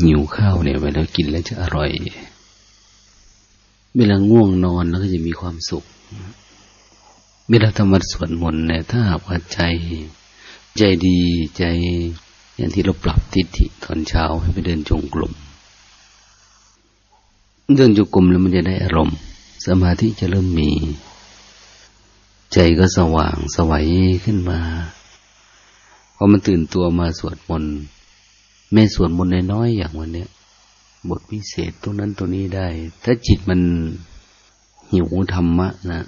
หิวข้าวเนี่ยเวลากินแล้วจะอร่อย เวลาง่วงนอนแล้วก็จะมีความสุข เวลาทำวัดสวดมนต์เนี่ยถ้าหากว่าใจ ใจดีใจ อย่างที่เราปรับทิฏฐิตอนเช้าให้ไปเดินจงกรมเดินจงกรมแล้วมันจะได้อารมณ์ สมาธิจะเริ่มมี ใจก็สว่างสวัยขึ้นมาพอมันตื่นตัวมาสวดมนต์ แม่สวดมนต์น้อยๆอย่างวันเนี้ยบทพิเศษตรงนั้นตรงนี้ได้ ถ้าจิตมันหิวธรรมะนะ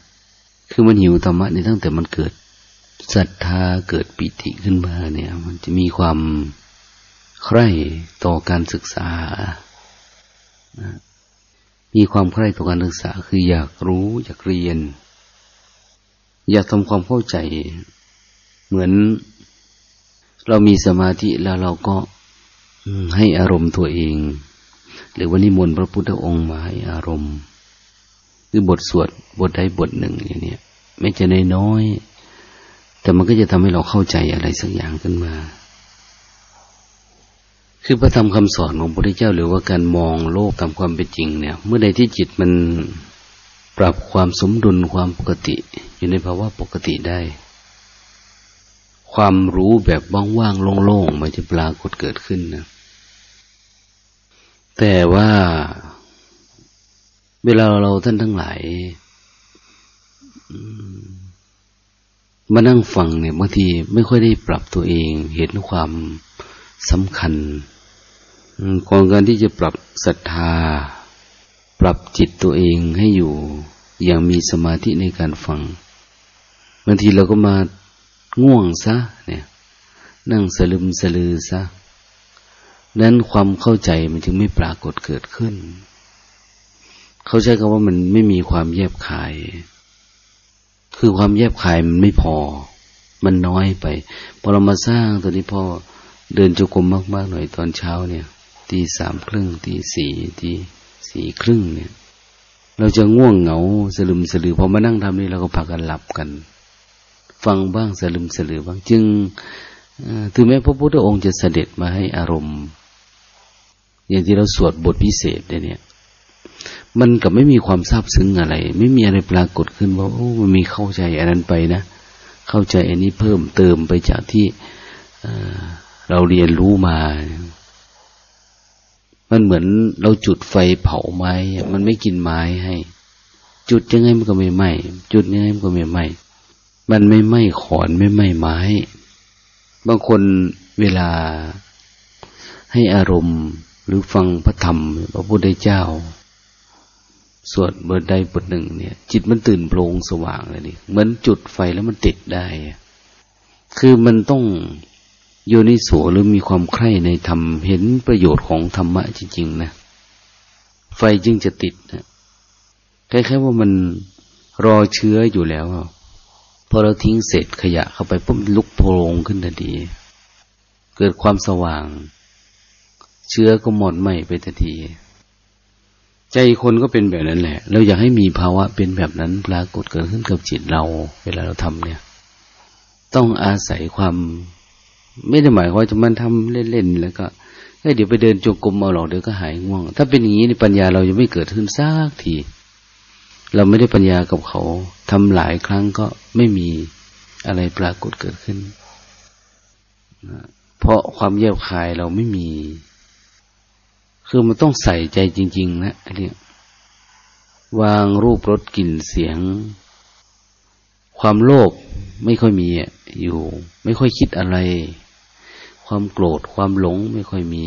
คือมันหิวธรรมะนี่ตั้งแต่มันเกิดศรัทธาเกิดปิติขึ้นมาเนี่ย มันจะมีความใคร่ต่อการศึกษามีความใคร่ต่อการศึกษา คืออยากรู้อยากเรียน อยากทำความเข้าใจ เหมือนเรามีสมาธิแล้วเราก็ ให้อารมณ์ตัวเอง หรือว่านิมนต์พระพุทธองค์มาให้อารมณ์ คือบทสวดบทใดบทหนึ่งอย่างนี้ไม่จะน้อยแต่มันก็จะทำให้เราเข้าใจอะไรสักอย่างขึ้นมา คือพระธรรมคำสอนของพระพุทธเจ้า หรือว่าการมองโลกตามความเป็นจริงเนี่ย เมื่อใดที่จิตมันปรับความสมดุลความปกติ อยู่ในภาวะปกติได้ ความรู้แบบว่างๆโล่งๆมันจะปรากฏเกิดขึ้นนะ แต่ว่าเวลาเราท่านทั้งหลายมานั่งฟังเนี่ยบางทีไม่ค่อยได้ปรับตัวเอง เห็นความสำคัญก่อนการที่จะปรับศรัทธา ปรับจิตตัวเองให้อยู่อย่างมีสมาธิในการฟังบางทีเราก็มาง่วงซะ เนี่ย นั่งสลึมสลือซะ นั้นความเข้าใจมันจึงไม่ปรากฏเกิดขึ้น เขาใช้คำว่ามันไม่มีความแยบคาย คือความแยบคายมันไม่พอ มันน้อยไป พอเรามาสร้างตัวนี้พอเดินจุกรมมากๆหน่อยตอนเช้าเนี่ย ตีสามครึ่งตีสี่ตีสี่ครึ่งเนี่ย เราจะง่วงเหงาสลึมสลือพอมานั่งทำนี่เราก็พากันหลับกัน ฟังบ้างสลืมสลือบ้างจึงถึงแม้พระพุทธองค์จะเสด็จมาให้อารมณ์ อย่างที่เราสวดบทพิเศษเนี่ย มันกับไม่มีความซาบซึ้งอะไร ไม่มีอะไรปรากฏขึ้นว่าโอ้มันมีเข้าใจอันนั้นไปนะ เข้าใจอันนี้เพิ่มเติมไปจากที่เราเรียนรู้มา มันเหมือนเราจุดไฟเผาไม้ มันไม่กินไม้ให้ จุดยังไงมันก็ไม่ไหม้ จุดยังไงมันก็ไม่ไหม้ มันไม่ไหม้ขอนไม่ไหม้ไม้ บางคนเวลาให้อารมณ์ หรือฟังพระธรรม พระพุทธเจ้า สวดบทใดบทหนึ่งเนี่ย จิตมันตื่นโปร่งสว่างเลยนี่เหมือนจุดไฟแล้วมันติดได้ คือมันต้องโยนิโสหรือมีความใคร่ในธรรมเห็นประโยชน์ของธรรมะจริงๆนะไฟจึงจะติดนะคล้ายๆว่ามันรอเชื้ออยู่แล้วพอเราทิ้งเศษขยะเข้าไปปุ๊บลุกโพลงขึ้นทันทีเกิดความสว่าง เชื้อก็หมดไหมไปทันที ใจคนก็เป็นแบบนั้นแหละ เราอยากให้มีภาวะเป็นแบบนั้นปรากฏเกิดขึ้นกับจิตเรา เวลาเราทำเนี่ย ต้องอาศัยความ ไม่ได้หมายว่าจะมันทำเล่นๆแล้วก็เดี๋ยวไปเดินจงกรมเอาหรอกเดี๋ยวก็หายง่วง ถ้าเป็นอย่างนี้ในปัญญาเราจะไม่เกิดขึ้นซากที เราไม่ได้ปัญญากับเขาทำหลายครั้งก็ไม่มีอะไรปรากฏเกิดขึ้น เพราะความแยบคายเราไม่มี คือมันต้องใส่ใจจริง ๆ นะอันนี้วางรูปรสกลิ่นเสียง ความโลภไม่ค่อยมีอยู่ ไม่ค่อยคิดอะไร ความโกรธความหลงไม่ค่อยมี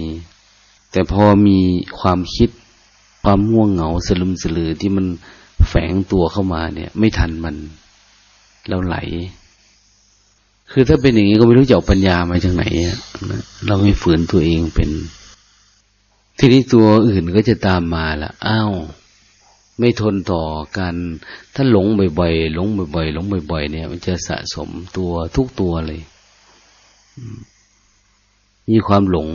แต่พอมีความคิด ความง่วงเหงาสลึมสลือที่มันแฝงตัวเข้ามาเนี่ย ไม่ทันมันเราไหล คือถ้าเป็นอย่างนี้ก็ไม่รู้จะเอาปัญญามาจากไหนเราไม่ฝืนตัวเองเป็น ทีนี้ตัวอื่นก็จะตามมาละอ้าวไม่ทนต่อการถ้าหลงบ่อยๆหลงบ่อยๆหลงบ่อยๆเนี่ย มันจะสะสมตัวทุกตัวเลย มีความหลง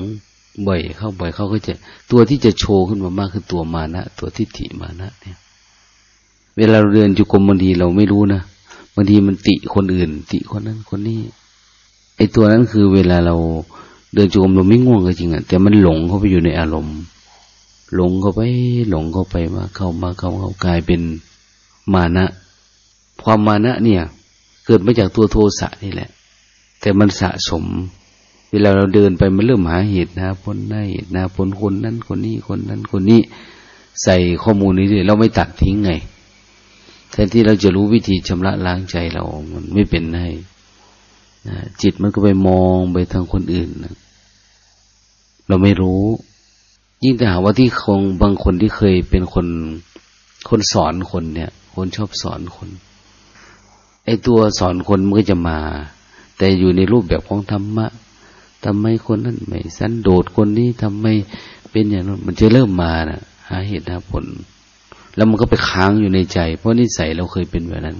บ่อยเข้าบ่อยเข้าก็จะ ตัวที่จะโชว์ขึ้นมามากคือตัวมานะตัวทิฏฐิมานะเนี่ย เวลาเราเดินจุกรมบางทีเราไม่รู้นะบางทีมันติคนอื่น ติคนนั้นคนนี้ไอตัวนั้นคือเวลาเรา เดินจูงกรมเราไม่ง่วงก็จริงอะแต่มันหลงเข้าไปอยู่ในอารมณ์ หลงเข้าไป หลงเข้าไปมาเข้ามาเข้าเข้ากลายเป็นมานะ ความมานะเนี่ย เกิดมาจากตัวโทสะนี่แหละ แต่มันสะสม เวลาเราเดินไปมันเริ่มหาเหตุนะพ้นได้เหตุนะพ้นคนนั้นคนนี้คนนั้นคนนี้ ใส่ข้อมูลนี้ด้วยเราไม่ตัดทิ้งไงแทนที่เราจะรู้วิธีชำระล้างใจเรา มันไม่เป็นให้ จิตมันก็ไปมองไปทางคนอื่นนะเราไม่รู้ ยิ่งแต่หาว่าที่คงบางคนที่เคยเป็นคนคนสอนคนเนี่ย คนชอบสอนคนไอตัวสอนคนมันก็จะมา แต่อยู่ในรูปแบบของธรรมะทำไมคนนั้นไม่สันโดษคนนี้ทำไมเป็นอย่างนั้นมันจะเริ่มมานะหาเหตุหาผล แล้วมันก็ไปค้างอยู่ในใจ เพราะนิสัยเราเคยเป็นแบบนั้น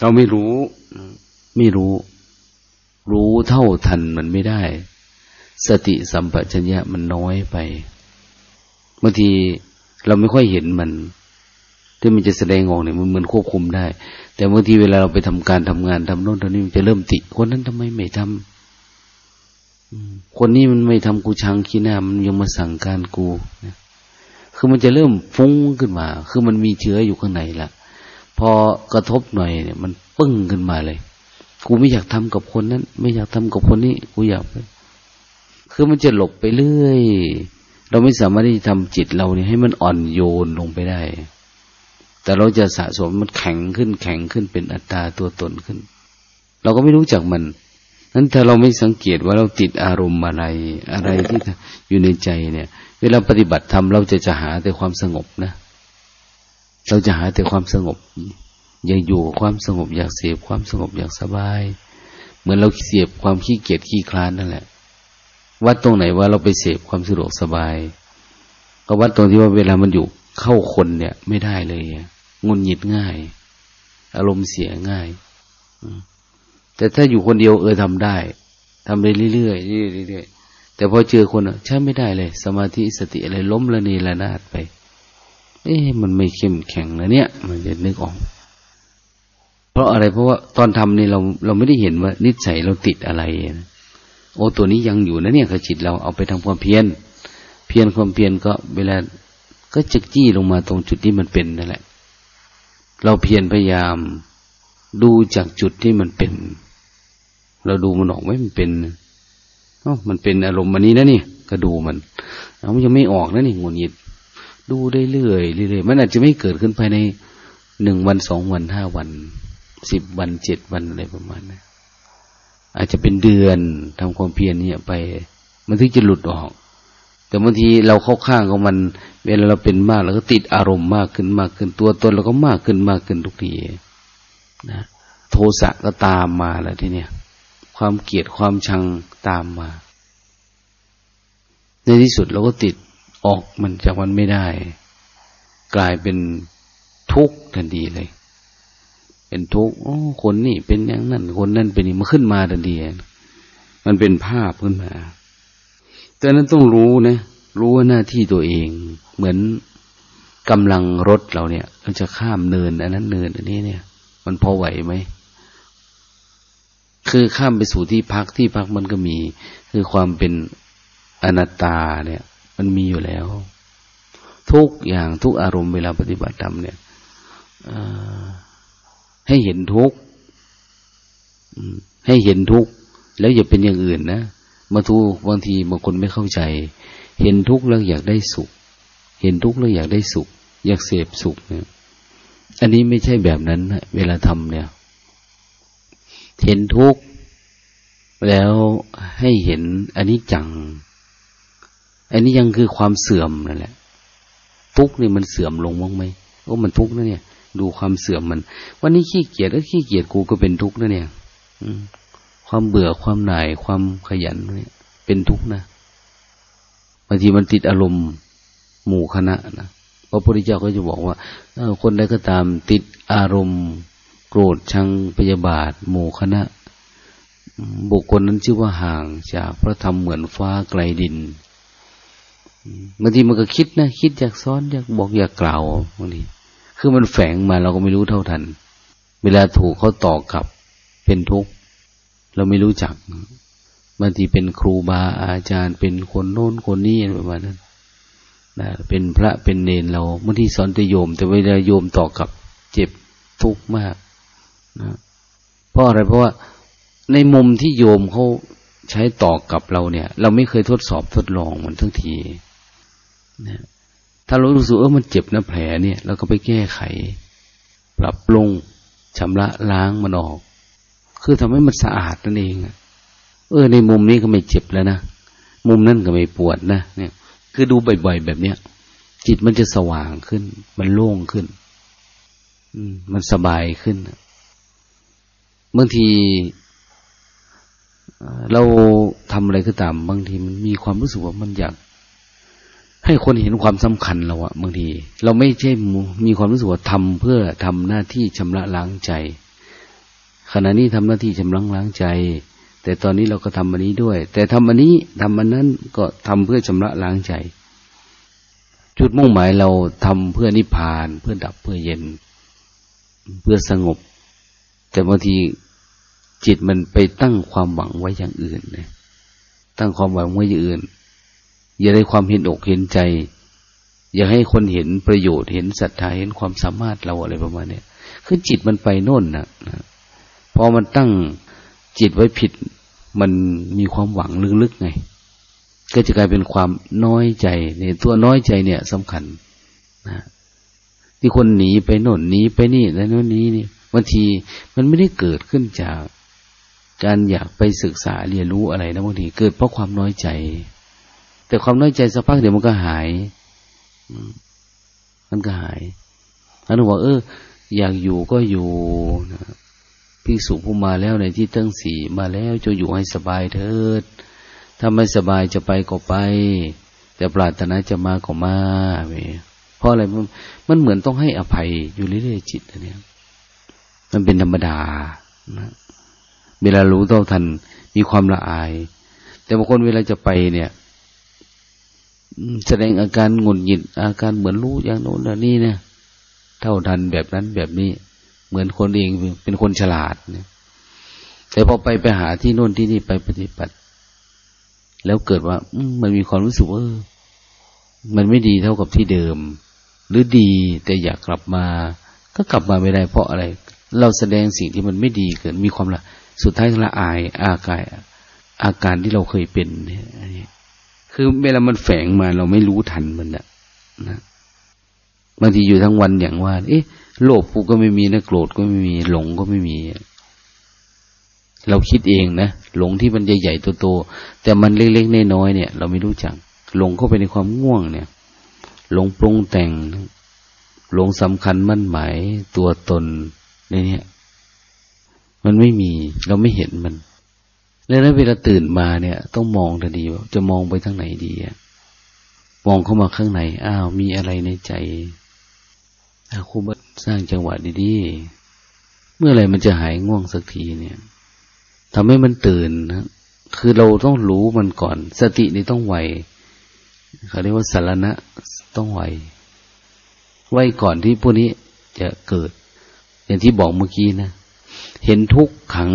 เราไม่รู้ ไม่รู้ รู้เท่าทันมันไม่ได้ สติสัมปชัญญะมันน้อยไปบางทีเราไม่ค่อยเห็นมันที่มันจะแสดงออกเนี่ยมันเหมือนควบคุมได้ แต่บางทีเวลาเราไปทำการทำงานทำโน่นทำนี่มันจะเริ่มติ คนนั้นทำไมไม่ทำคนนี้มันไม่ทำกูชังขี้หน้ามันยังมาสั่งการกูนะคือมันจะเริ่มฟุ้งขึ้นมา คือมันมีเชื้ออยู่ข้างในละพอกระทบหน่อยเนี่ย มันปึ้งขึ้นมาเลย กูไม่อยากทำกับคนนั้น ไม่อยากทำกับคนนี้ กูอยากคือมันจะหลบไปเรื่อย เราไม่สามารถที่จะทำจิตเราเนี่ยให้มันอ่อนโยนลงไปได้ แต่เราจะสะสมมันแข็งขึ้นแข็งขึ้นเป็นอัตตาตัวตนขึ้น เราก็ไม่รู้จักมันนั้นถ้าเราไม่สังเกตว่าเราติดอารมณ์อะไร อะไรที่อยู่ในใจเนี่ย เวลาปฏิบัติธรรมเราจะจะหาแต่ความสงบนะ เราจะหาแต่ความสงบ อยากอยู่กับความสงบอยากเสพความสงบอยากสบาย เหมือนเราเสียบความขี้เกียจขี้คลานนั่นแหละ วัดตรงไหนว่าเราไปเสพความสะดวกสบาย ก็วัดตรงที่ว่าเวลามันอยู่เข้าคนเนี่ย ไม่ได้เลยงุนหงิดง่าย อารมณ์เสียง่ายแต่ถ้าอยู่คนเดียวเออทำได้ทำไปเรื่อยๆเรื่อยๆแต่พอเจอคนอะใช้ไม่ได้เลย สมาธิสติอะไรล้มละเนระนาดไป เอ๊ะมันไม่เข้มแข็งนะเนี่ย มันจะนึกออก ราะอะไรเพราะว่าตอนทำนี่เราเราไม่ได้เห็นว่า นิสัยเราติดอะไรนะโอ้ตัวนี้ยังอยู่นะเนี่ยคือจิตเราเอาไปทำความเพียรเพียรความเพียรก็เวลาก็จึกจี้ลงมาตรงจุดที่มันเป็นนั่นแหละ เราเพียรพยายามดูจากจุดที่มันเป็น เราดูมันออกไหมมันเป็นอ๋อมันเป็นอารมณ์มันนี้นะนี่ก็ดูมันเรายังไม่ออกนะนี่งุนงิดดูได้เรื่อยเรื่อยมันอาจจะไม่เกิดขึ้นภายในหนึ่งวันสองวันห้าวัน สิบวันเจ็ดวันอะไรประมาณนั้นอาจจะเป็นเดือนทำความเพียรเนี่ยไป มันถึงจะหลุดออก แต่บางทีเราเข้าข้างของมัน เวลาเราเป็นมากเราก็ติดอารมณ์มากขึ้นมากขึ้นตัวตนเราก็มากขึ้นมากขึ้นทุกทีนะโทสะก็ตามมาแล้วทีเนี้ยความเกลียดความชังตามมา ในที่สุดเราก็ติดออกมันจากมันไม่ได้ กลายเป็นทุกข์ทันทีเลย เป็นทุกข์คนนี่เป็นอย่างนั้น คนนั้นเป็นนี่มันขึ้นมาทันทีมันเป็นภาพขึ้นมาแต่นั้นต้องรู้นะรู้ว่าหน้าที่ตัวเอง เหมือนกำลังรถเราเนี่ยเราจะข้ามเนินอันนั้นเนินอันนี้เนี่ย มันพอไหวไหมคือข้ามไปสู่ที่พักที่พักมันก็มี คือความเป็นอนัตตาเนี่ย มันมีอยู่แล้ว ทุกอย่างทุกอารมณ์เวลาปฏิบัติธรรมเนี่ย ให้เห็นทุกข์ให้เห็นทุกข์แล้วอย่าเป็นอย่างอื่นนะมาทูบางทีบางคนไม่เข้าใจ เห็นทุกข์แล้วอยากได้สุข เห็นทุกข์แล้วอยากได้สุข อยากเสพสุขเนี่ยอันนี้ไม่ใช่แบบนั้นนะเวลาทำเนี่ย เห็นทุกข์แล้วให้เห็นอันนี้จัง อันนี้ยังคือความเสื่อมนั่นแหละ ทุกข์นี่มันเสื่อมลงมั้งไหมโอ้มันทุกข์นะเนี่ย ดูความเสื่อมมัน วันนี้ขี้เกียจก็ขี้เกียจกูก็เป็นทุกข์นะเนี่ยความเบื่อความหน่ายความขยันเนี่ย เป็นทุกข์นะบางทีมันติดอารมณ์หมู่คณะนะพระพุทธเจ้าก็จะบอกว่าคนใดก็ตามติดอารมณ์ โกรธชังพยาบาท หมู่คณะ บุคคลนั้นชื่อว่าห่างจากพระธรรมเหมือนฟ้าไกลดินบางทีมันก็คิดนะ คิดอยากซ้อนอยากบอกอยากกล่าวบางที คือมันแฝงมาเราก็ไม่รู้เท่าทัน เวลาถูกเขาต่อกลับ เป็นทุกข์เราไม่รู้จักบางทีเป็นครูบาอาจารย์ เป็นคนโน้นคนนี้ประมาณนั้นนะเป็นพระเป็นเนนเราบางทีสอนแต่โยม แต่เวลาโยมต่อกับเจ็บทุกข์มากนะเพราะอะไรเพราะว่าในมุมที่โยมเขาใช้ต่อกับเราเนี่ย เราไม่เคยทดสอบทดลองมันทั้งทีนะ ถ้าเรารู้สึกเออมันเจ็บนะแผลเนี่ยเราก็ไปแก้ไข ปรับปรุงชำระล้างมันออก คือทำให้มันสะอาดนั่นเองเออ ในมุมนี้ก็ไม่เจ็บแล้วนะมุมนั่นก็ไม่ปวดนะเนี่ย คือดูบ่อยๆแบบเนี้ยจิตมันจะสว่างขึ้น มันโล่งขึ้นอืมมันสบายขึ้นบางทีเราทำอะไรก็ตาม บางทีมันมีความรู้สึกว่ามันอยาก ให้คนเห็นความสำคัญเราอะบางที เราไม่ใช่มีความรู้สึกว่าทำเพื่อทำหน้าที่ชำระล้างใจ ขณะนี้ทำหน้าที่ชำระล้างใจ แต่ตอนนี้เราก็ทำอันนี้ด้วย แต่ทำอันนี้ทำอันนั้นก็ทำเพื่อชำระล้างใจ จุดมุ่งหมายเราทำเพื่อนิพพาน เพื่อดับเพื่อเย็น เพื่อสงบ แต่บางทีจิตมันไปตั้งความหวังไว้อย่างอื่นนะตั้งความหวังไว้อย่างอื่น อย่าได้ความเห็นอกเห็นใจ อย่าให้คนเห็นประโยชน์เห็นศรัทธาเห็นความสามารถเราอะไรประมาณนี้คือจิตมันไปโน่นนะพอมันตั้งจิตไว้ผิด มันมีความหวังลึกๆไง ก็จะกลายเป็นความน้อยใจเนี่ยตัวน้อยใจเนี่ยสำคัญนะที่คนหนีไปโน่นหนีไปนี่แล้วโน่นนี้นี่บางทีมันไม่ได้เกิดขึ้นจากการอยากไปศึกษาเรียนรู้อะไรนะบางทีเกิดเพราะความน้อยใจ แต่ความน้อยใจสักพักเดี๋ยวมันก็หาย มันก็หายท่านบอกเออ อยากอยู่ก็อยู่นะพิสุผู้มาแล้วในที่ตั้งสี่มาแล้วจะอยู่ให้สบายเถิด ถ้าไม่สบายจะไปก็ไป แต่ปรารถนาจะมาก็มาเพราะอะไรมันมันเหมือนต้องให้อภัยอยู่เรื่อยๆจิตเนี่ยมันเป็นธรรมดานะเวลารู้เท่าทันมีความละอาย แต่บางคนเวลาจะไปเนี่ย แสดงอาการงุนหงิด อาการเหมือนรู้อย่างโน้นอย่างนี้เนี่ย เท่าทันแบบนั้นแบบนี้ เหมือนคนเองเป็นคนฉลาดเนี่ย แต่พอไปไปหาที่โน่นที่นี่ไปปฏิบัติ แล้วเกิดว่ามันมีความรู้สึกว่ามันไม่ดีเท่ากับที่เดิม หรือดีแต่อยากกลับมา ก็กลับมาไม่ได้เพราะอะไร เราแสดงสิ่งที่มันไม่ดีเกินมีความละ สุดท้ายละอาย อากายอาการที่เราเคยเป็นเนี่ย คือเวลามันแฝงมา เราไม่รู้ทันมันนะนะบางทีอยู่ทั้งวันอย่างว่า เอ๊ะโลภกูก็ไม่มีนะโกรธก็ไม่มี หลงก็ไม่มี เราคิดเองนะหลงที่มันใหญ่ๆโตๆแต่มันเล็กๆน้อยๆเนี่ย เราไม่รู้จักหลงเข้าไปในความง่วงเนี่ย หลงปรุงแต่ง หลงสำคัญมั่นหมายตัวตนในนี้มันไม่มี เราไม่เห็นมัน แล้วเวลาตื่นมาเนี่ย ต้องมองทันทีว่าจะมองไปทางไหนดีอะมองเข้ามาข้างในอ้าวมีอะไรในใจอาครูบัสร้างจังหวะดีๆ เมื่อไรมันจะหายง่วงสักทีเนี่ยทำให้มันตื่นนะคือเราต้องรู้มันก่อน สตินี่ต้องไวเขาเรียกว่าสารณะต้องไวไวก่อนที่พวกนี้จะเกิด อย่างที่บอกเมื่อกี้นะ เห็นทุกขัง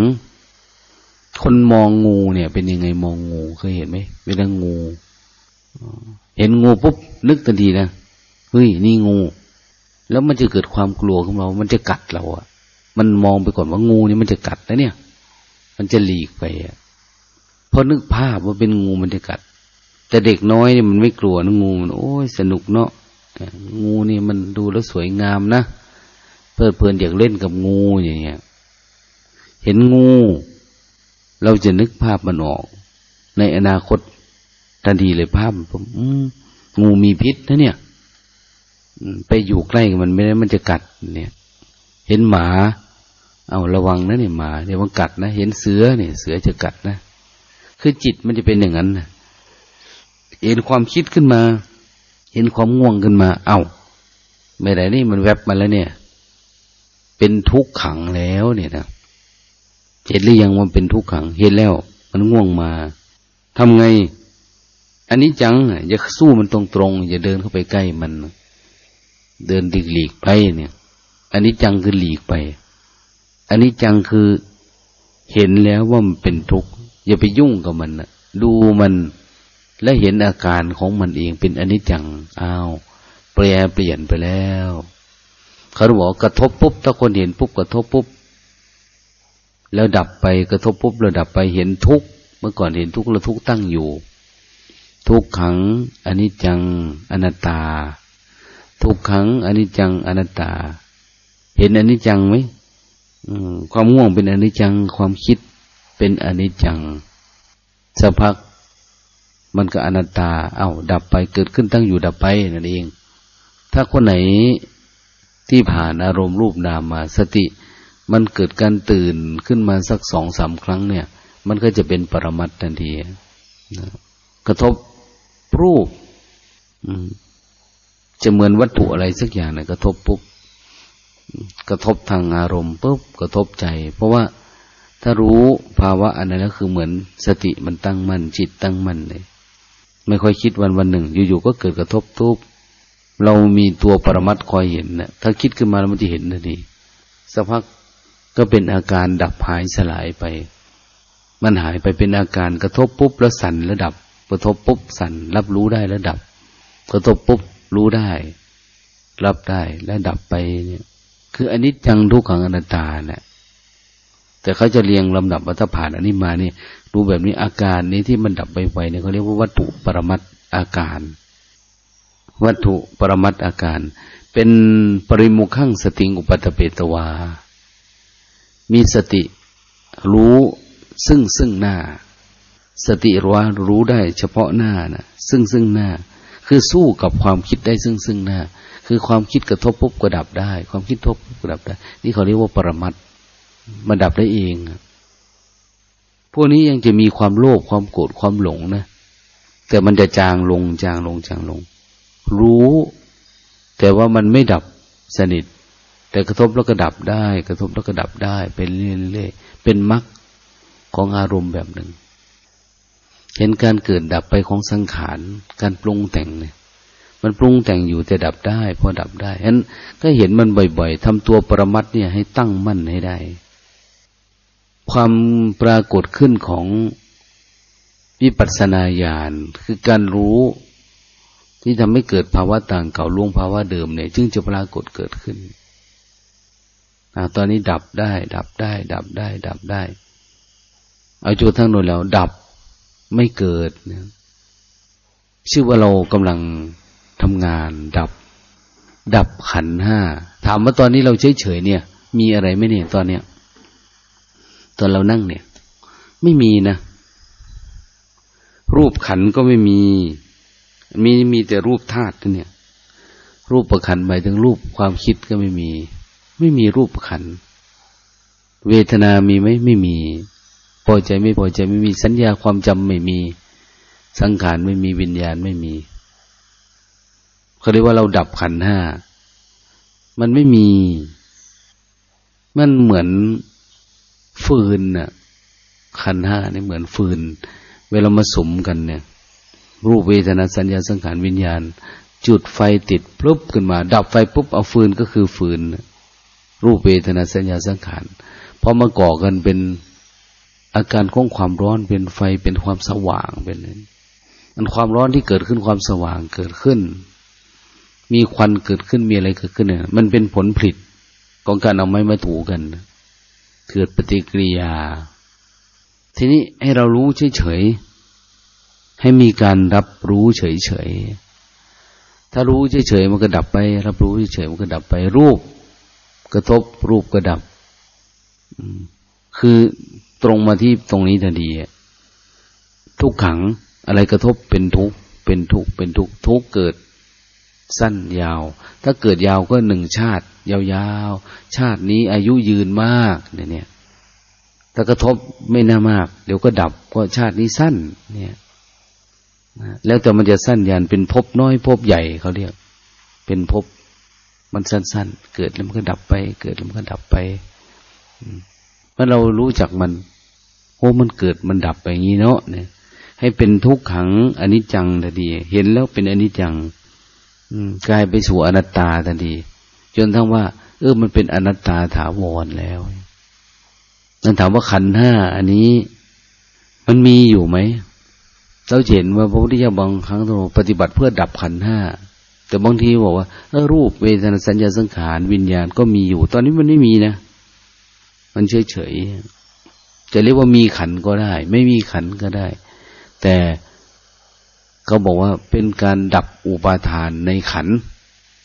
คนมองงูเนี่ย เป็นยังไงมองงูเคยเห็นไหมเวลางูเห็นงูปุ๊บนึกทันทีนะเฮ้ยนี่งู แล้วมันจะเกิดความกลัวของเรา มันจะกัดเราอะมันมองไปก่อนว่างูนี่มันจะกัดแล้วเนี่ย มันจะหลีกไปอะพอนึกภาพว่าเป็นงูมันจะกัด แต่เด็กน้อยเนี่ยมันไม่กลัวนะงูมันโอ้ยสนุกเนาะงูนี่มันดูแล้วสวยงามนะเพลิดเพลินอยากเล่นกับงูอย่างเงี้ย เห็นงู เราจะนึกภาพมันออก ในอนาคตทันทีเลยภาพผมงูมีพิษนะเนี่ยไปอยู่ใกล้กับมันไม่ได้มันจะกัด เนี่ย เห็นหมา เอาระวังนะเนี่ยหมาเดี๋ยวมันกัดนะเห็นเสือเนี่ย เสือจะกัดนะคือจิตมันจะเป็นอย่างนั้นนะเห็นความคิดขึ้นมา เห็นความง่วงขึ้นมา เอา้าไม่ได้นี่มันแวบมาแล้วเนี่ย เป็นทุกขังแล้วเนี่ยนะ เห็นหรือยังว่าเป็นทุกขัง เห็นแล้ว มันง่วงมาทำไง อันนี้จังอย่าสู้มันตรงๆอย่าเดินเข้าไปใกล้มัน เดินดิกหลีกไปเนี่ย อันนี้จังคือหลีกไป อันนี้จังคือเห็นแล้วว่ามันเป็นทุกข์อย่าไปยุ่งกับมันนะดูมันและเห็นอาการของมันเองเป็นอนิจจังอ้าวแปรเปลี่ยนไปแล้วเขาบอกกระทบปุ๊บถ้าคนเห็นปุ๊บกระทบปุ๊บ แล้วดับไปกระทบปุ๊บแล้วดับไปเห็นทุกเมื่อก่อนเห็นทุกแล้วทุกตั้งอยู่ ทุกขังอนิจจังอนัตตา ทุกขังอนิจจังอนัตตา เห็นอนิจจังไหมความง่วงเป็นอนิจจัง ความคิดเป็นอนิจจังสักพักมันก็อนัตตา เอา้า ดับไป เกิดขึ้นตั้งอยู่ดับไปนั่นเอง ถ้าคนไหนที่ผ่านอารมณ์รูปนามมาสติ มันเกิดการตื่นขึ้นมาสักสองสามครั้งเนี่ย มันก็จะเป็นปรมัตทันทีนะกระทบรูปจะเหมือนวัตถุอะไรสักอย่างเนะกระทบปุ๊บกระทบทางอารมณ์ปุ๊บกระทบใจ เพราะว่าถ้ารู้ภาวะอันนั้นก็คือเหมือนสติมันตั้งมั่นจิตตั้งมั่นเลย ไม่ค่อยคิดวันวันหนึ่ง อยู่ๆก็เกิดกระทบทุบเรามีตัวปรมัตคอยเห็นนะถ้าคิดขึ้นมาแล้วมันจะเห็นทันทีสักพัก ก็เป็นอาการดับหายสลายไป มันหายไปเป็นอาการกระทบปุ๊บแล้วสั่นแล้วดับ กระทบปุ๊บสั่น รับรู้ได้แล้วดับ กระทบปุ๊บรู้ได้ รับได้แล้วดับไปเนี่ย คืออันนี้จังทุกขังอนัตตาเนะี่ยแต่เขาจะเรียงลำดับวัฏผ่านอันนี้มานี่ดูแบบนี้อาการนี้ที่มันดับไปไวเนี่ยเขาเรียกว่าวัตถุปรมัตอาการ วัตถุปรมัตอาการ เป็นปริมุขังสติงอุปัตเปตวา มีสติรู้ซึ่งซึ่งหน้า สติรู้รู้ได้เฉพาะหน้านะซึ่งซึ่งหน้า คือสู้กับความคิดได้ซึ่งซึ่งหน้า คือความคิดกระทบปุ๊บก็ดับได้ ความคิดทบปุ๊บก็ดับได้ นี่เขาเรียกว่าปรมัตมันดับได้เองพวกนี้ยังจะมีความโลภความโกรธความหลงนะแต่มันจะจางลงจางลงจางลง รู้ แต่ว่ามันไม่ดับสนิท แต่กระทบแล้วก็ดับได้ กระทบแล้วก็ดับได้ เป็นเรื่อยๆเป็นมรรคของอารมณ์แบบหนึ่ง เห็นการเกิดดับไปของสังขาร การปรุงแต่งเนี่ยมันปรุงแต่งอยู่แต่ดับได้ พอดับได้ฉะนั้นก็เห็นมันบ่อยๆทำตัวปรมัตเนี่ยให้ตั้งมั่นให้ได้ ความปรากฏขึ้นของวิปัสสนาญาณคือการรู้ที่ทำให้เกิดภาวะต่างเก่าล่วงภาวะเดิมเนี่ย จึงจะปรากฏเกิดขึ้น ตอนนี้ดับได้ ดับได้ ดับได้ ดับได้ เอาจุดทั้งหมดแล้ว ดับไม่เกิดชื่อว่าเรากำลังทำงาน ดับ ดับขันห้า ถามว่าตอนนี้เราเฉยเฉยเนี่ย มีอะไรไหมเนี่ย ตอนเนี้ย ตอนเรานั่งเนี่ย ไม่มีนะ รูปขันก็ไม่มี มีมีแต่รูปธาตุเนี่ย รูปประขันหมายถึงรูปความคิดก็ไม่มี ไม่มีรูปขัน เวทนามีไหมไม่มี พอใจไม่พอใจไม่มีสัญญาความจำไม่มี สังขารไม่มีวิญญาณไม่มีเขาเรียกว่าเราดับขันห้า มันไม่มี มันเหมือนฟืนน่ะ ขันห้านี่เหมือนฟืน เวลามาสมกันเนี่ย รูปเวทนาสัญญาสังขารวิญญาณ จุดไฟติดปุ๊บขึ้นมา ดับไฟปุ๊บเอาฟืนก็คือฟืน รูปเวทนาสัญญาสังขารพอมาก่อกันเป็นอาการของความร้อนเป็นไฟเป็นความสว่างเป็นมันความร้อนที่เกิดขึ้นความสว่างเกิดขึ้น มีควันเกิดขึ้นมีอะไรเกิดขึ้นเนี่ย มันเป็นผลผลิตของการเอาไม้มาถูกันเกิดปฏิกิริยา ทีนี้ให้เรารู้เฉยๆให้มีการรับรู้เฉยๆถ้ารู้เฉยๆมันก็ดับไป รับรู้เฉยๆมันก็ดับไปรูป กระทบรูปก็ดับคือตรงมาที่ตรงนี้ทันทีทุกขังอะไรกระทบเป็นทุกเป็นทุกเป็นทุกทุกเกิดสั้นยาว ถ้าเกิดยาวก็หนึ่งชาติ ยาวๆ ชาตินี้อายุยืนมากเนี่ยเนี่ยถ้ากระทบไม่น่ามาก เดี๋ยวก็ดับก็ชาตินี้สั้น เนี่ยแล้วแต่มันจะสั้นยานเป็นภพน้อยภพใหญ่เขาเรียก เป็นภพ มันสั้น ๆ เกิดแล้วมันก็ดับไป เกิดแล้วมันก็ดับไปเมื่อเรารู้จักมันโอ้มันเกิดมันดับไปอย่างนี้เนาะเนี่ย ให้เป็นทุกขังอนิจจังทันทีเห็นแล้วเป็นอนิจจังกลายไปสู่อนัตตาทันทีจนทั้งว่า เออมันเป็นอนัตตาถาวรแล้วนั่นถามว่าขันห้าอันนี้ มันมีอยู่ไหมเราเห็นว่าพระพุทธเจ้าบางครั้งต้องปฏิบัติเพื่อดับขันห้า แต่บางทีบอกว่าเออรูปเวทนาสัญญาสังขารวิญญาณก็มีอยู่ ตอนนี้มันไม่มีนะ มันเฉยเฉยจะเรียกว่ามีขันก็ได้ ไม่มีขันก็ได้ แต่เขาบอกว่าเป็นการดับอุปาทานในขัน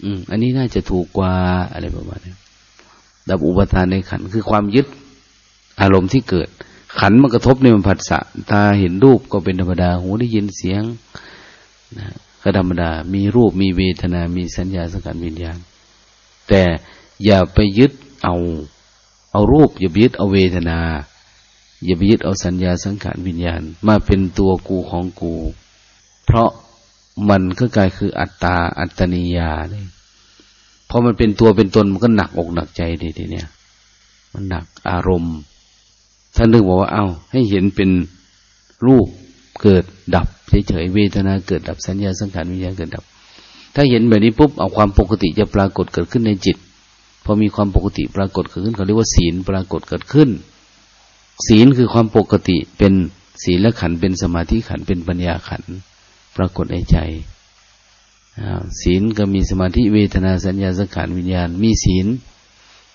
อืม อันนี้น่าจะถูกกว่าอะไรประมาณนี้ดับอุปาทานในขันคือความยึดอารมณ์ที่เกิด ขันมันกระทบในมันผัสสะตาเห็นรูปก็เป็นธรรมดาหูได้ยินเสียงนะ ก็ธรรมดา มีรูปมีเวทนา มีสัญญาสังขารวิญญาณ แต่อย่าไปยึดเอา เอารูป อย่าไปยึดเอาเวทนา อย่าไปยึดเอาสัญญาสังขารวิญญาณ มาเป็นตัวกูของกู เพราะมันก็กลายคืออัตตาอัตตนิยาเลยพอมันเป็นตัวเป็นตนมันก็หนักอกหนักใจดีทีเนี่ยมันหนักอารมณ์ ท่านนึกบอกว่าเอา้าให้เห็นเป็นรูป เกิดดับเฉยๆเวทนาเกิดดับสัญญาสังขารวิญญาณเกิดดับ ถ้าเห็นแบบนี้ปุ๊บเอาความปกติจะปรากฏเกิดขึ้นในจิตพอมีความปกติปรากฏเกิดขึ้นเขาเรียกว่าศีลปรากฏเกิดขึ้น ศีลคือความปกติเป็นศีลและขันเป็นสมาธิขันเป็นปัญญาขันปรากฏในใจศีลก็มีสมาธิเวทนาสัญญาสังขารวิญญาณ มีศีล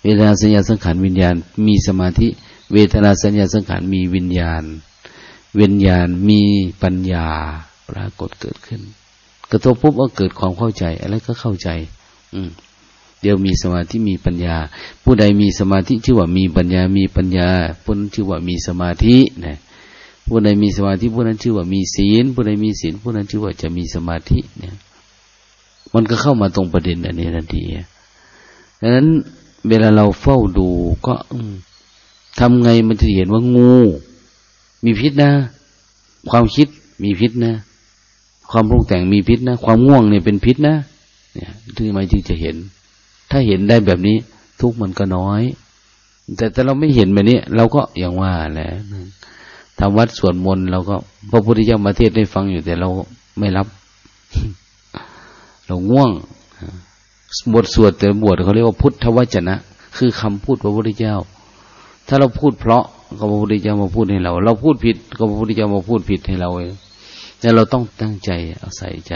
เวทนาสัญญาสังขารวิญญาณ มีสมาธิ เวทนาสัญญาสังขารมีวิญญาณ วิญญาณมีปัญญาปรากฏเกิดขึ้น กระทบปุ๊บก็เกิดความเข้าใจอะไรก็เข้าใจ อืมเดี๋ยวมีสมาธิมีปัญญา ผู้ใดมีสมาธิชื่อว่ามีปัญญา มีปัญญาผู้นั้นชื่อว่ามีสมาธินะผู้ใดมีสมาธิผู้นั้นชื่อว่ามีศีล ผู้ใดมีศีลผู้นั้นชื่อว่าจะมีสมาธิเนี่ย มันก็เข้ามาตรงประเด็นอันนี้ทันทีดังนั้น เวลาเราเฝ้าดูก็ทำไงมันจะเห็นว่างู มีพิษนะ ความคิดมีพิษนะ ความปรุงแต่งมีพิษนะ ความง่วงเนี่ยเป็นพิษนะ เนี่ยถึงไมที่จะเห็น ถ้าเห็นได้แบบนี้ ทุกมันก็น้อย แต่แต่เราไม่เห็นแบบนี้ เราก็อย่างว่าแหละทำวัดสวดมนต์เราก็พระพุทธเจ้ามาเทศได้ฟังอยู่แต่เราไม่รับ เราง่วงบทสวดแต่บวชเขาเรียกว่าพุทธวจนะ คือคำพูดพระพุทธเจ้า ถ้าเราพูดเพราะ ก็พระพุทธเจ้ามาพูดให้เรา เราพูดผิด ก็พระพุทธเจ้ามาพูดผิดให้เราเองแต่เราต้องตั้งใจเอาใส่ใจ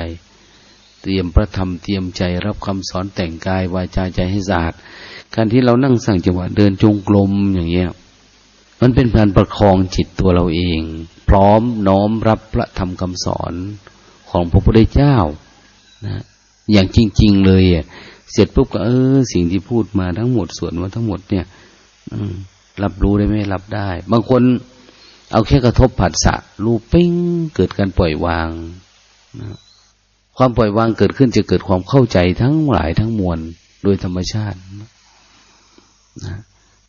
เตรียมพระธรรมเตรียมใจ รับคำสอนแต่งกายวาจาใจให้สะอาดการที่เรานั่งสั่งจังหวะเดินจงกรมอย่างเงี้ยมันเป็นการประคองจิตตัวเราเอง พร้อมน้อมรับพระธรรมคำสอนของพระพุทธเจ้านะอย่างจริง ๆ เลยอะเสร็จปุ๊บก็เออ สิ่งที่พูดมาทั้งหมดส่วนมาทั้งหมดเนี่ย รับรู้ได้ไหมรับได้ บางคนเอาแค่กระทบผัสสะรู้ปิ้งเกิดการปล่อยวางนะความปล่อยวางเกิดขึ้นจะเกิดความเข้าใจทั้งหลายทั้งมวลโดยธรรมชาตินะ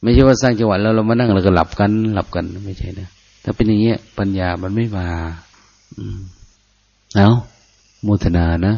ไม่ใช่ว่าสร้างจังหวะแล้วเรามานั่งแล้วก็หลับกัน หลับกันไม่ใช่นะถ้าเป็นอย่างเงี้ย ปัญญามันไม่มา อืมเอาโมทนานะ